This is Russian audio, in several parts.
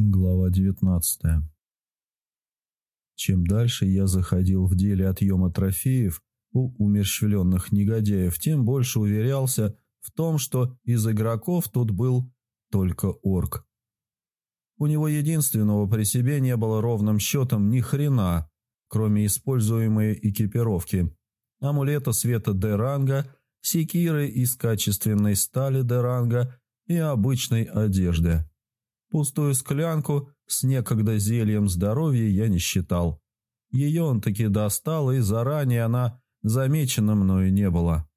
Глава 19 Чем дальше я заходил в деле отъема трофеев у умерщвленных негодяев, тем больше уверялся в том, что из игроков тут был только орк. У него единственного при себе не было ровным счетом ни хрена, кроме используемой экипировки. Амулета света Д-ранга, секиры из качественной стали Д-ранга и обычной одежды. Пустую склянку с некогда зельем здоровья я не считал. Ее он таки достал, и заранее она замечена мною не была.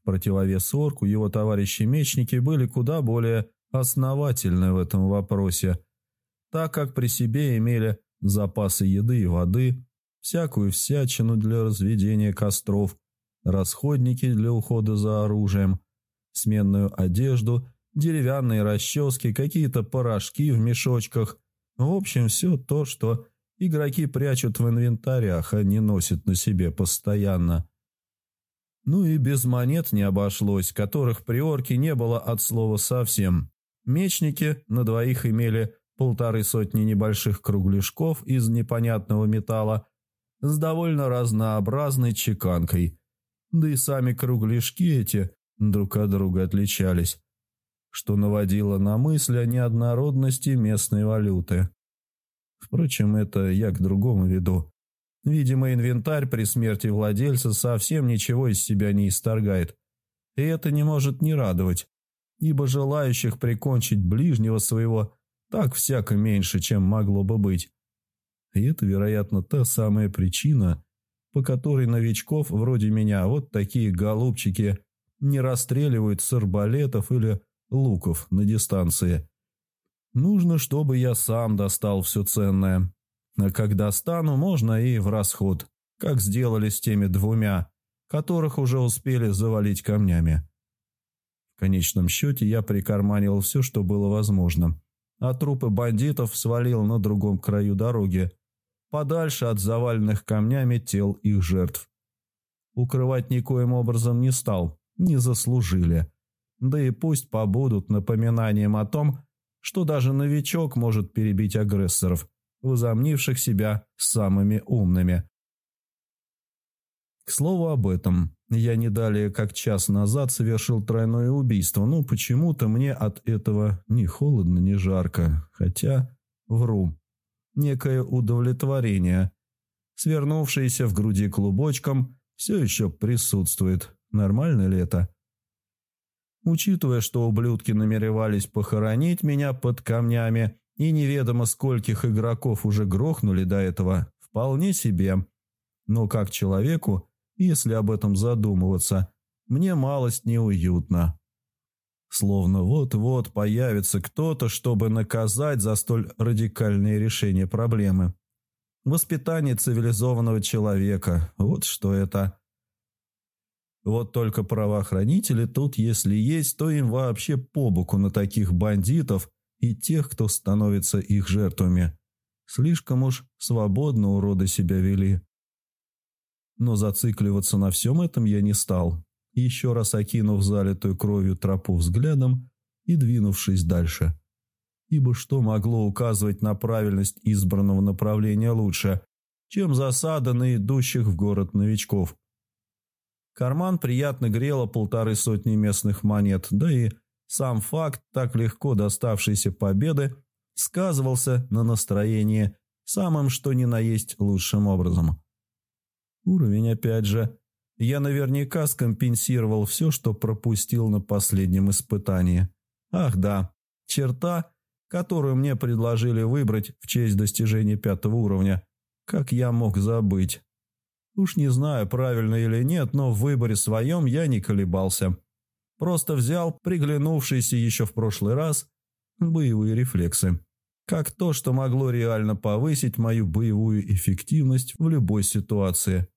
В противовес орку его товарищи-мечники были куда более основательны в этом вопросе, так как при себе имели запасы еды и воды, всякую всячину для разведения костров, расходники для ухода за оружием, сменную одежду – деревянные расчески, какие-то порошки в мешочках. В общем, все то, что игроки прячут в инвентарях, а не носят на себе постоянно. Ну и без монет не обошлось, которых приорки не было от слова совсем. Мечники на двоих имели полторы сотни небольших кругляшков из непонятного металла с довольно разнообразной чеканкой. Да и сами кругляшки эти друг от друга отличались что наводило на мысль о неоднородности местной валюты. Впрочем, это я к другому веду. Видимо, инвентарь при смерти владельца совсем ничего из себя не исторгает. И это не может не радовать, ибо желающих прикончить ближнего своего так всяко меньше, чем могло бы быть. И это, вероятно, та самая причина, по которой новичков вроде меня вот такие голубчики не расстреливают с арбалетов или луков на дистанции. Нужно, чтобы я сам достал все ценное. А когда достану, можно и в расход, как сделали с теми двумя, которых уже успели завалить камнями. В конечном счете я прикарманил все, что было возможно, а трупы бандитов свалил на другом краю дороги, подальше от заваленных камнями тел их жертв. Укрывать никоим образом не стал, не заслужили. Да и пусть побудут напоминанием о том, что даже новичок может перебить агрессоров, возомнивших себя самыми умными. К слову об этом, я не далее как час назад совершил тройное убийство, но почему-то мне от этого ни холодно, ни жарко, хотя вру. Некое удовлетворение, свернувшееся в груди клубочком, все еще присутствует. Нормально ли это? Учитывая, что ублюдки намеревались похоронить меня под камнями и неведомо скольких игроков уже грохнули до этого, вполне себе. Но как человеку, если об этом задумываться, мне малость неуютно. Словно вот-вот появится кто-то, чтобы наказать за столь радикальное решение проблемы. Воспитание цивилизованного человека – вот что это. Вот только правоохранители тут, если есть, то им вообще по боку на таких бандитов и тех, кто становится их жертвами. Слишком уж свободно уроды себя вели. Но зацикливаться на всем этом я не стал, еще раз окинув залитую кровью тропу взглядом и двинувшись дальше. Ибо что могло указывать на правильность избранного направления лучше, чем засада на идущих в город новичков? Карман приятно грело полторы сотни местных монет, да и сам факт так легко доставшейся победы сказывался на настроении самым что ни на есть лучшим образом. Уровень опять же. Я наверняка скомпенсировал все, что пропустил на последнем испытании. Ах да, черта, которую мне предложили выбрать в честь достижения пятого уровня. Как я мог забыть? Уж не знаю, правильно или нет, но в выборе своем я не колебался. Просто взял приглянувшиеся еще в прошлый раз боевые рефлексы. Как то, что могло реально повысить мою боевую эффективность в любой ситуации.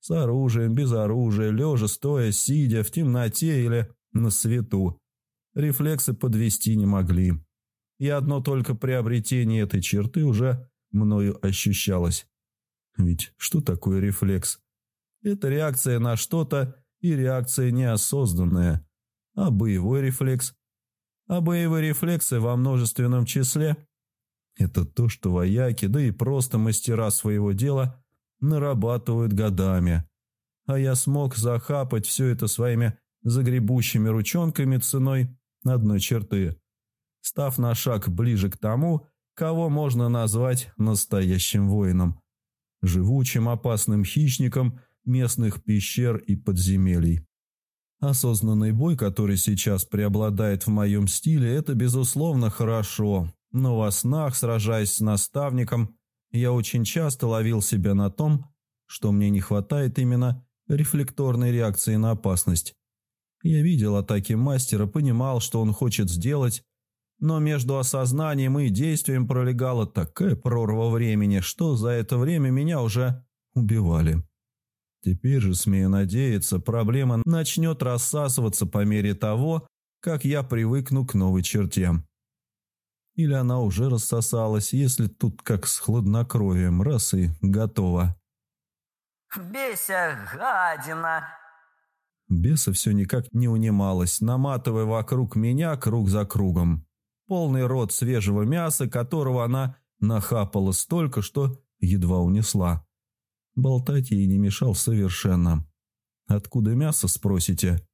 С оружием, без оружия, лежа, стоя, сидя, в темноте или на свету. Рефлексы подвести не могли. И одно только приобретение этой черты уже мною ощущалось. Ведь что такое рефлекс? Это реакция на что-то и реакция неосознанная. А боевой рефлекс? А боевые рефлексы во множественном числе Это то, что вояки, да и просто мастера своего дела нарабатывают годами. А я смог захапать все это своими загребущими ручонками ценой одной черты, став на шаг ближе к тому, кого можно назвать настоящим воином, живучим опасным хищником местных пещер и подземелий. Осознанный бой, который сейчас преобладает в моем стиле, это безусловно хорошо, но во снах, сражаясь с наставником, я очень часто ловил себя на том, что мне не хватает именно рефлекторной реакции на опасность. Я видел атаки мастера, понимал, что он хочет сделать, но между осознанием и действием пролегала такая прорва времени, что за это время меня уже убивали. Теперь же, смею надеяться, проблема начнет рассасываться по мере того, как я привыкну к новой черте. Или она уже рассосалась, если тут как с хладнокровием, раз и готова. «Беся, гадина!» Беса все никак не унималась, наматывая вокруг меня круг за кругом. Полный рот свежего мяса, которого она нахапала столько, что едва унесла. Болтать ей не мешал совершенно. «Откуда мясо?» – спросите.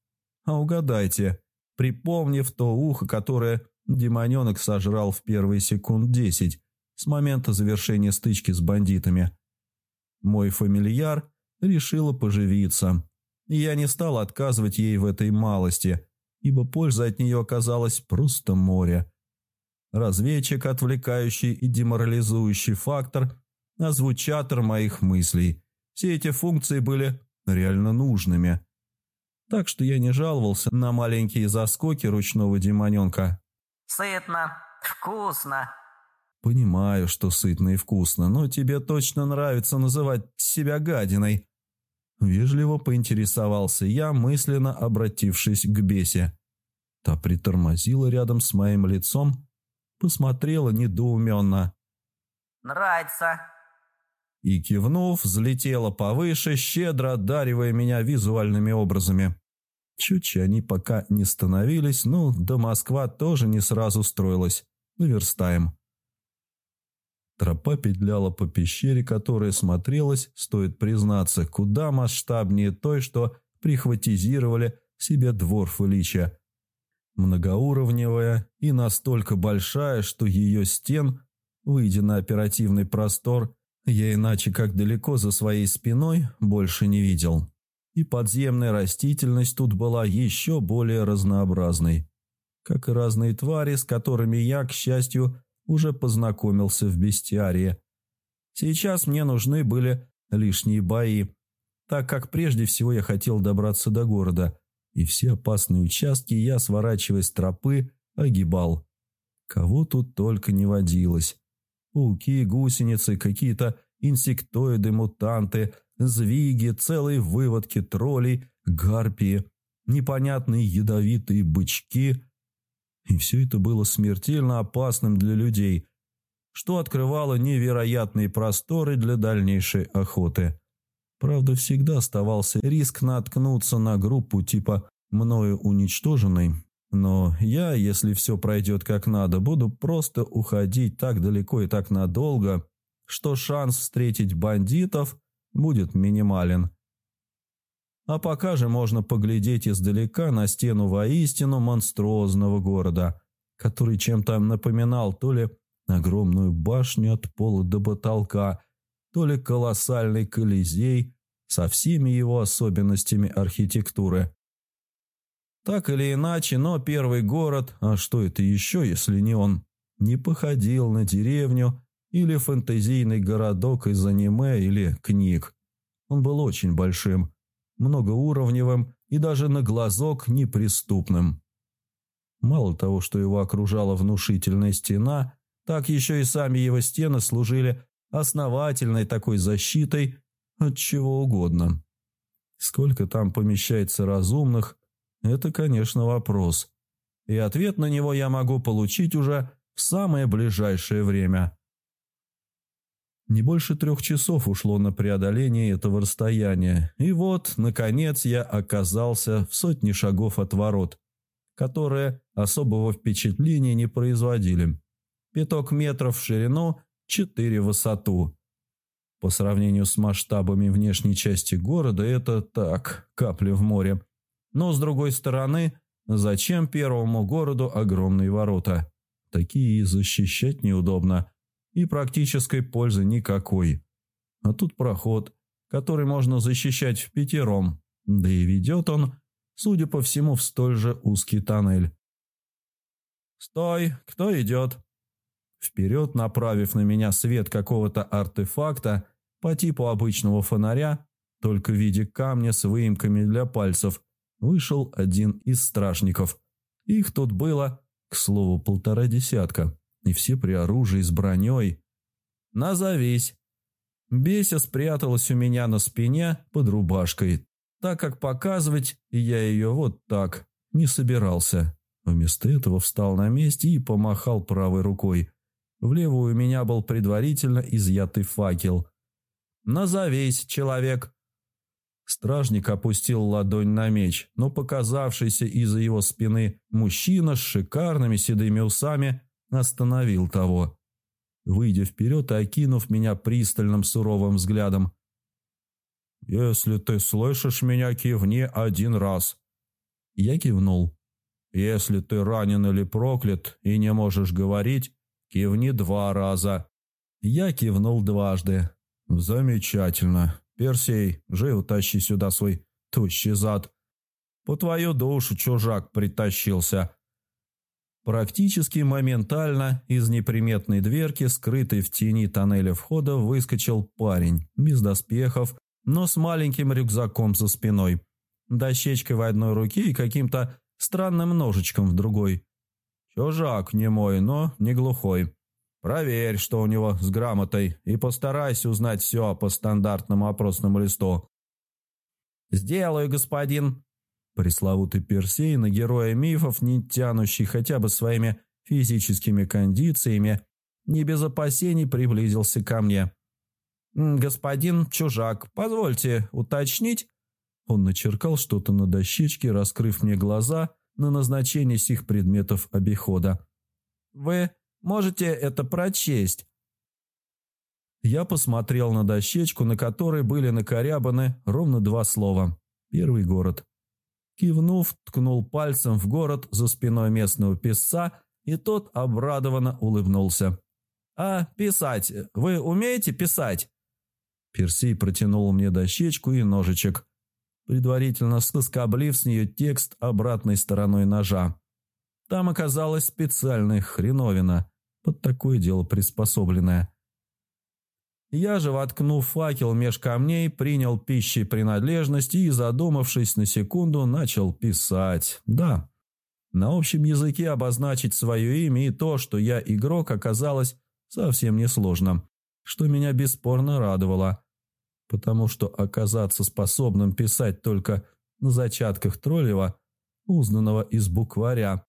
А угадайте, припомнив то ухо, которое демоненок сожрал в первые секунд десять с момента завершения стычки с бандитами. Мой фамильяр решила поживиться, я не стал отказывать ей в этой малости, ибо польза от нее оказалась просто море. Разведчик, отвлекающий и деморализующий фактор, озвучатор моих мыслей. Все эти функции были реально нужными. Так что я не жаловался на маленькие заскоки ручного демоненка. «Сытно, вкусно». «Понимаю, что сытно и вкусно, но тебе точно нравится называть себя гадиной». Вежливо поинтересовался я, мысленно обратившись к бесе. Та притормозила рядом с моим лицом, посмотрела недоуменно. «Нравится», и, кивнув, взлетела повыше, щедро одаривая меня визуальными образами. Чуть они пока не становились, но до Москва тоже не сразу строилась. Наверстаем. Тропа петляла по пещере, которая смотрелась, стоит признаться, куда масштабнее той, что прихватизировали себе двор Фелича. Многоуровневая и настолько большая, что ее стен, выйдя на оперативный простор, я иначе как далеко за своей спиной больше не видел. И подземная растительность тут была еще более разнообразной. Как и разные твари, с которыми я, к счастью, уже познакомился в бестиарии. Сейчас мне нужны были лишние бои, так как прежде всего я хотел добраться до города, и все опасные участки я, сворачивая с тропы, огибал. Кого тут только не водилось. Пауки, гусеницы, какие-то инсектоиды, мутанты, звиги, целые выводки троллей, гарпии, непонятные ядовитые бычки. И все это было смертельно опасным для людей, что открывало невероятные просторы для дальнейшей охоты. Правда, всегда оставался риск наткнуться на группу типа «мною уничтоженной», но я, если все пройдет как надо, буду просто уходить так далеко и так надолго, что шанс встретить бандитов будет минимален. А пока же можно поглядеть издалека на стену воистину монструозного города, который чем-то напоминал то ли огромную башню от пола до потолка, то ли колоссальный колизей со всеми его особенностями архитектуры. Так или иначе, но первый город, а что это еще, если не он, не походил на деревню или фэнтезийный городок из аниме или книг. Он был очень большим, многоуровневым и даже на глазок неприступным. Мало того, что его окружала внушительная стена, так еще и сами его стены служили основательной такой защитой от чего угодно. Сколько там помещается разумных, это, конечно, вопрос. И ответ на него я могу получить уже в самое ближайшее время. Не больше трех часов ушло на преодоление этого расстояния, и вот, наконец, я оказался в сотне шагов от ворот, которые особого впечатления не производили. пяток метров в ширину, четыре в высоту. По сравнению с масштабами внешней части города это так, капли в море. Но с другой стороны, зачем первому городу огромные ворота? Такие защищать неудобно и практической пользы никакой. А тут проход, который можно защищать в пятером, да и ведет он, судя по всему, в столь же узкий тоннель. «Стой! Кто идет?» Вперед, направив на меня свет какого-то артефакта по типу обычного фонаря, только в виде камня с выемками для пальцев, вышел один из стражников. Их тут было, к слову, полтора десятка, и все при оружии с броней. «Назовись!» Беся спряталась у меня на спине под рубашкой, так как показывать я ее вот так не собирался. Вместо этого встал на месте и помахал правой рукой. В левую у меня был предварительно изъятый факел. «Назовись, человек!» Стражник опустил ладонь на меч, но показавшийся из-за его спины мужчина с шикарными седыми усами остановил того. Выйдя вперед и окинув меня пристальным суровым взглядом. «Если ты слышишь меня, кивни один раз». Я кивнул. «Если ты ранен или проклят и не можешь говорить, кивни два раза». Я кивнул дважды. «Замечательно. Персей, живо тащи сюда свой тощий зад. По твою душу чужак притащился». Практически моментально из неприметной дверки, скрытой в тени тоннеля входа, выскочил парень, без доспехов, но с маленьким рюкзаком за спиной, дощечкой в одной руке и каким-то странным ножичком в другой. Чужак не мой, но не глухой. Проверь, что у него с грамотой, и постарайся узнать все по стандартному опросному листу. «Сделаю, господин!» Пресловутый Персей на героя мифов, не тянущий хотя бы своими физическими кондициями, не без опасений приблизился ко мне. «Господин чужак, позвольте уточнить?» Он начеркал что-то на дощечке, раскрыв мне глаза на назначение сих предметов обихода. «Вы Можете это прочесть». Я посмотрел на дощечку, на которой были накорябаны ровно два слова. Первый город. Кивнув, ткнул пальцем в город за спиной местного писца, и тот обрадованно улыбнулся. «А писать? Вы умеете писать?» Персей протянул мне дощечку и ножичек, предварительно соскоблив с нее текст обратной стороной ножа. Там оказалась специальная хреновина, под такое дело приспособленная. Я же, воткнув факел меж камней, принял пищей принадлежность и, задумавшись на секунду, начал писать. Да, на общем языке обозначить свое имя и то, что я игрок, оказалось совсем несложно, что меня бесспорно радовало, потому что оказаться способным писать только на зачатках Троллева, узнанного из букваря,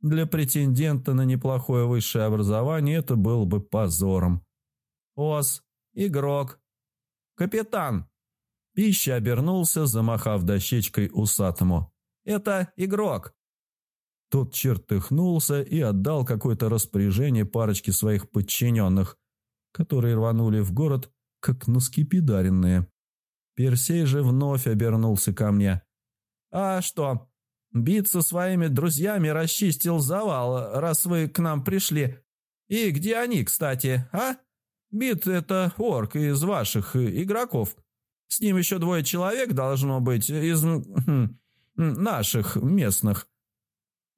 для претендента на неплохое высшее образование это было бы позором. «Ос, игрок, капитан!» Пища обернулся, замахав дощечкой усатому. «Это игрок!» Тот чертыхнулся и отдал какое-то распоряжение парочке своих подчиненных, которые рванули в город, как наскипидаренные. Персей же вновь обернулся ко мне. «А что, Бит со своими друзьями расчистил завал, раз вы к нам пришли. И где они, кстати, а? Бит – это орк из ваших игроков. С ним еще двое человек должно быть из хм, наших местных.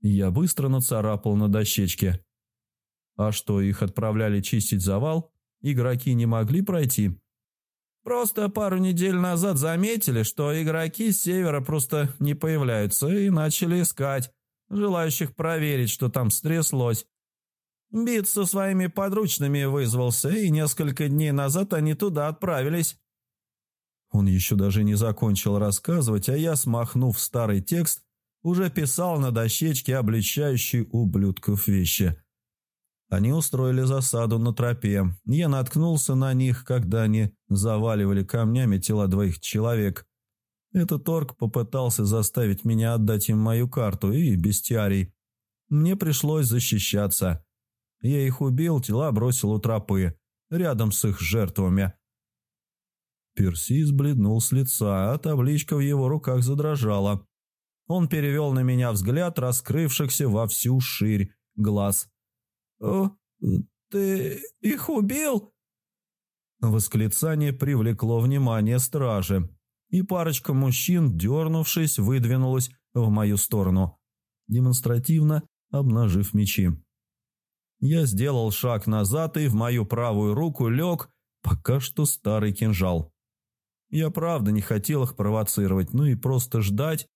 Я быстро нацарапал на дощечке. А что, их отправляли чистить завал? Игроки не могли пройти? Просто пару недель назад заметили, что игроки с севера просто не появляются и начали искать, желающих проверить, что там стряслось. Бит со своими подручными вызвался, и несколько дней назад они туда отправились. Он еще даже не закончил рассказывать, а я, смахнув старый текст, уже писал на дощечке обличающие ублюдков вещи. Они устроили засаду на тропе. Я наткнулся на них, когда они заваливали камнями тела двоих человек. Этот орк попытался заставить меня отдать им мою карту и бестиарий. Мне пришлось защищаться. Я их убил, тела бросил у тропы, рядом с их жертвами. Перси сбледнул с лица, а табличка в его руках задрожала. Он перевел на меня взгляд, раскрывшихся во всю ширь глаз. «О, ты их убил?» Восклицание привлекло внимание стражи, и парочка мужчин, дернувшись, выдвинулась в мою сторону, демонстративно обнажив мечи. Я сделал шаг назад, и в мою правую руку лег пока что старый кинжал. Я правда не хотел их провоцировать, ну и просто ждать,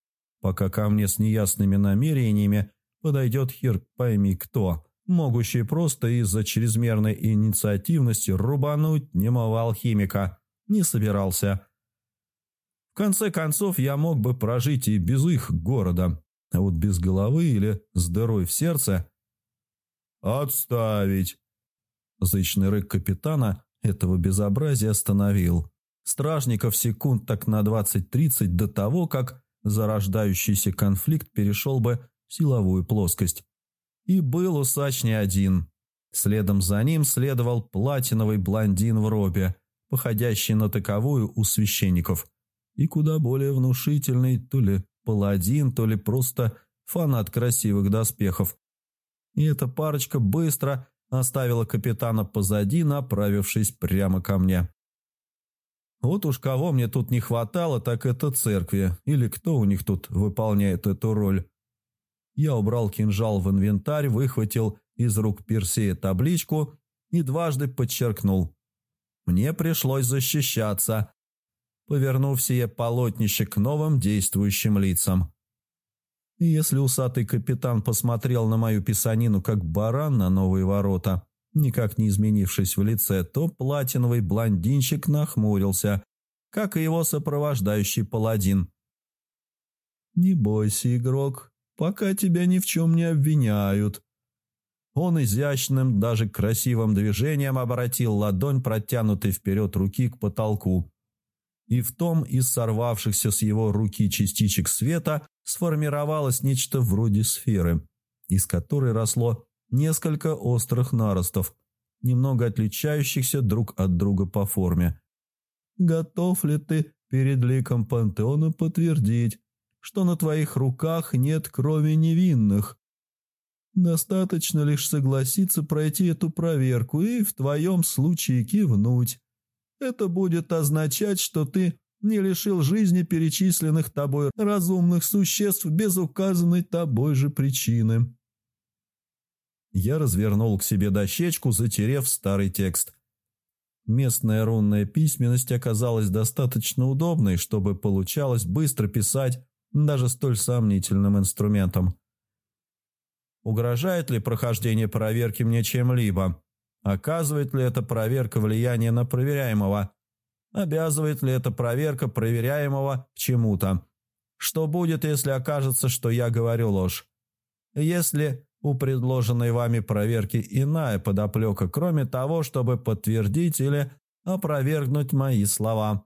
пока ко мне с неясными намерениями подойдет хер пойми кто, могущий просто из-за чрезмерной инициативности рубануть немого алхимика, не собирался. В конце концов, я мог бы прожить и без их города, а вот без головы или с дырой в сердце... «Отставить!» Зычный рык капитана этого безобразия остановил стражников секунд так на 20-30 до того, как зарождающийся конфликт перешел бы в силовую плоскость. И был усач не один. Следом за ним следовал платиновый блондин в робе, походящий на таковую у священников, и куда более внушительный то ли паладин, то ли просто фанат красивых доспехов. И эта парочка быстро оставила капитана позади, направившись прямо ко мне. Вот уж кого мне тут не хватало, так это церкви, или кто у них тут выполняет эту роль. Я убрал кинжал в инвентарь, выхватил из рук Персея табличку и дважды подчеркнул. Мне пришлось защищаться, повернув сие полотнище к новым действующим лицам. И если усатый капитан посмотрел на мою писанину как баран на новые ворота, никак не изменившись в лице, то платиновый блондинчик нахмурился, как и его сопровождающий паладин. «Не бойся, игрок, пока тебя ни в чем не обвиняют». Он изящным, даже красивым движением обратил ладонь, протянутой вперед руки к потолку. И в том из сорвавшихся с его руки частичек света сформировалось нечто вроде сферы, из которой росло несколько острых наростов, немного отличающихся друг от друга по форме. Готов ли ты перед ликом пантеона подтвердить, что на твоих руках нет крови невинных? Достаточно лишь согласиться пройти эту проверку и в твоем случае кивнуть. Это будет означать, что ты не лишил жизни перечисленных тобой разумных существ без указанной тобой же причины. Я развернул к себе дощечку, затерев старый текст. Местная рунная письменность оказалась достаточно удобной, чтобы получалось быстро писать даже столь сомнительным инструментом. Угрожает ли прохождение проверки мне чем-либо? Оказывает ли эта проверка влияние на проверяемого? Обязывает ли эта проверка проверяемого к чему-то? Что будет, если окажется, что я говорю ложь? Если у предложенной вами проверки иная подоплека, кроме того, чтобы подтвердить или опровергнуть мои слова.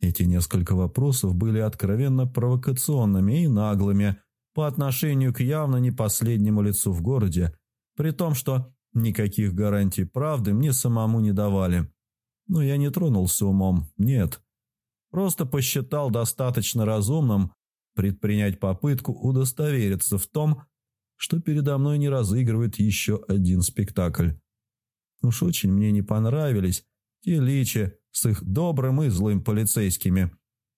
Эти несколько вопросов были откровенно провокационными и наглыми по отношению к явно не последнему лицу в городе, при том, что никаких гарантий правды мне самому не давали. Но я не тронулся умом, нет. Просто посчитал достаточно разумным предпринять попытку удостовериться в том, что передо мной не разыгрывает еще один спектакль. Уж очень мне не понравились те личи с их добрым и злым полицейскими,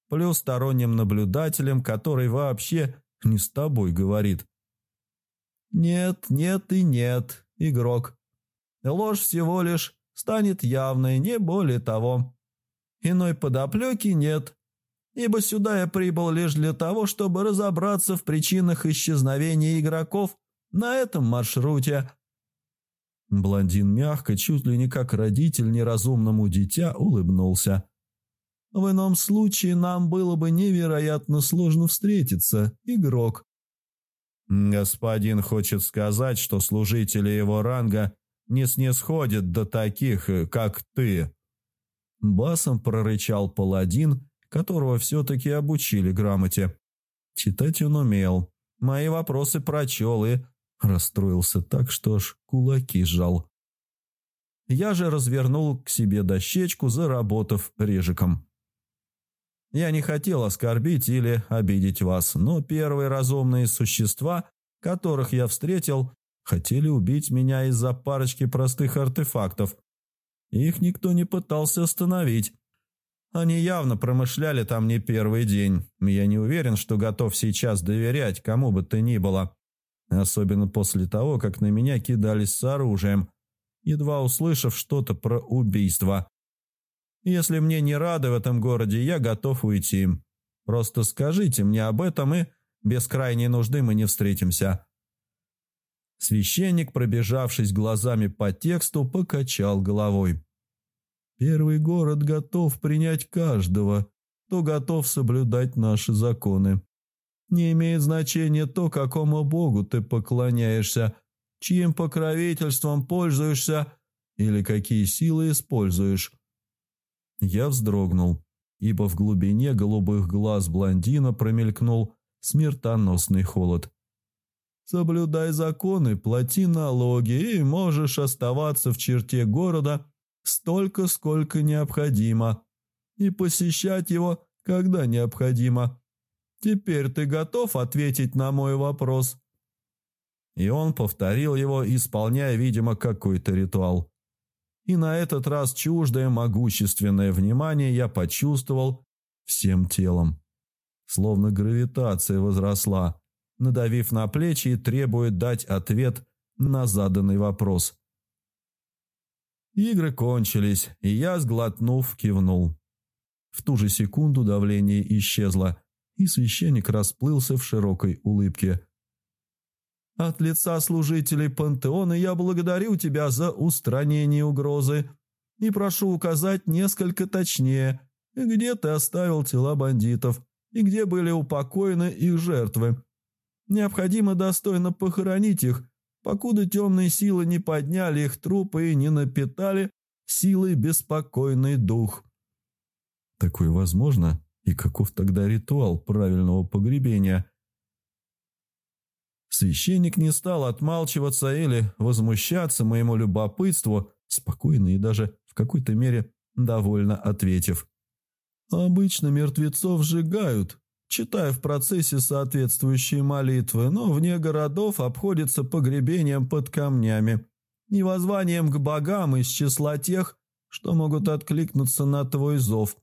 плюс сторонним наблюдателем, который вообще не с тобой говорит. Нет, нет и нет, игрок. Ложь всего лишь станет явной, не более того. Иной подоплеки нет, ибо сюда я прибыл лишь для того, чтобы разобраться в причинах исчезновения игроков на этом маршруте». Блондин мягко, чуть ли не как родитель неразумному дитя, улыбнулся. «В ином случае нам было бы невероятно сложно встретиться, игрок». «Господин хочет сказать, что служители его ранга не снисходят до таких, как ты». Басом прорычал паладин, которого все-таки обучили грамоте. Читать он умел. Мои вопросы прочел и Расстроился так, что аж кулаки сжал. Я же развернул к себе дощечку, заработав режиком. Я не хотел оскорбить или обидеть вас, но первые разумные существа, которых я встретил, хотели убить меня из-за парочки простых артефактов. Их никто не пытался остановить. Они явно промышляли там не первый день. Я не уверен, что готов сейчас доверять кому бы то ни было. Особенно после того, как на меня кидались с оружием, едва услышав что-то про убийство. Если мне не рады в этом городе, я готов уйти. Просто скажите мне об этом, и без крайней нужды мы не встретимся». Священник, пробежавшись глазами по тексту, покачал головой. Первый город готов принять каждого, кто готов соблюдать наши законы. Не имеет значения то, какому богу ты поклоняешься, чьим покровительством пользуешься или какие силы используешь. Я вздрогнул, ибо в глубине голубых глаз блондина промелькнул смертоносный холод. «Соблюдай законы, плати налоги, и можешь оставаться в черте города – столько, сколько необходимо, и посещать его, когда необходимо. Теперь ты готов ответить на мой вопрос?» И он повторил его, исполняя, видимо, какой-то ритуал. И на этот раз чуждое могущественное внимание я почувствовал всем телом. Словно гравитация возросла, надавив на плечи и требует дать ответ на заданный вопрос. Игры кончились, и я, сглотнув, кивнул. В ту же секунду давление исчезло, и священник расплылся в широкой улыбке. «От лица служителей пантеона я благодарю тебя за устранение угрозы и прошу указать несколько точнее, где ты оставил тела бандитов и где были упокоены их жертвы. Необходимо достойно похоронить их покуда темные силы не подняли их трупы и не напитали силой беспокойный дух. Такое возможно? И каков тогда ритуал правильного погребения? Священник не стал отмалчиваться или возмущаться моему любопытству, спокойно и даже в какой-то мере довольно ответив. «Обычно мертвецов сжигают, читая в процессе соответствующие молитвы, но вне городов обходится погребением под камнями и воззванием к богам из числа тех, что могут откликнуться на твой зов.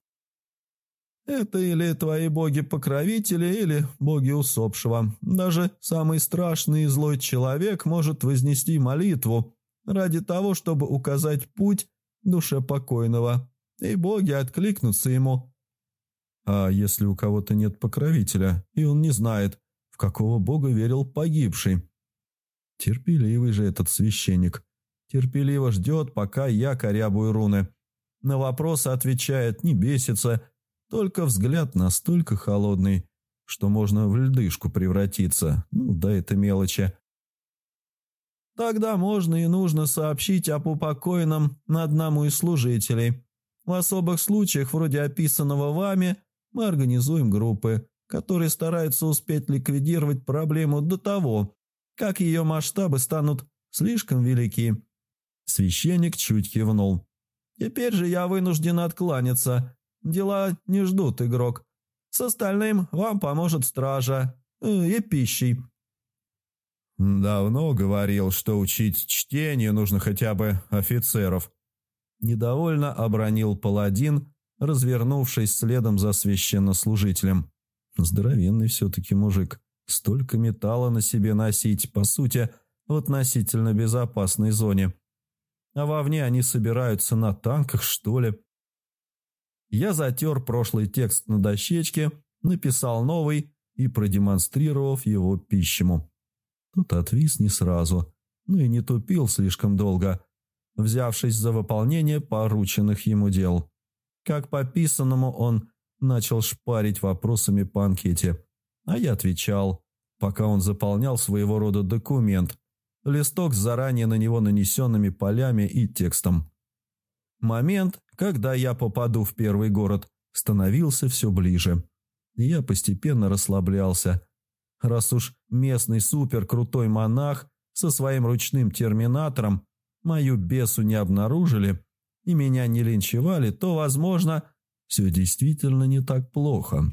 Это или твои боги-покровители, или боги усопшего. Даже самый страшный и злой человек может вознести молитву ради того, чтобы указать путь душе покойного, и боги откликнутся ему – а если у кого-то нет покровителя, и он не знает, в какого бога верил погибший? Терпеливый же этот священник. Терпеливо ждет, пока я корябую руны. На вопросы отвечает, не бесится, только взгляд настолько холодный, что можно в льдышку превратиться. Ну, да это мелочи. Тогда можно и нужно сообщить об упокоенном на одному из служителей. В особых случаях, вроде описанного вами, мы организуем группы, которые стараются успеть ликвидировать проблему до того, как ее масштабы станут слишком велики. Священник чуть кивнул. «Теперь же я вынужден откланяться. Дела не ждут, игрок. С остальным вам поможет стража э, и пищей». «Давно говорил, что учить чтению нужно хотя бы офицеров». Недовольно обронил паладин, развернувшись следом за священнослужителем. Здоровенный все-таки мужик. Столько металла на себе носить, по сути, в относительно безопасной зоне. А вовне они собираются на танках, что ли? Я затер прошлый текст на дощечке, написал новый и, продемонстрировав его пищему. Тот отвис не сразу, но и не тупил слишком долго, взявшись за выполнение порученных ему дел. Как по писанному он начал шпарить вопросами по анкете, а я отвечал, пока он заполнял своего рода документ, листок с заранее на него нанесенными полями и текстом. Момент, когда я попаду в первый город, становился все ближе. Я постепенно расслаблялся. Раз уж местный суперкрутой монах со своим ручным терминатором мою бесу не обнаружили и меня не линчевали, то, возможно, все действительно не так плохо».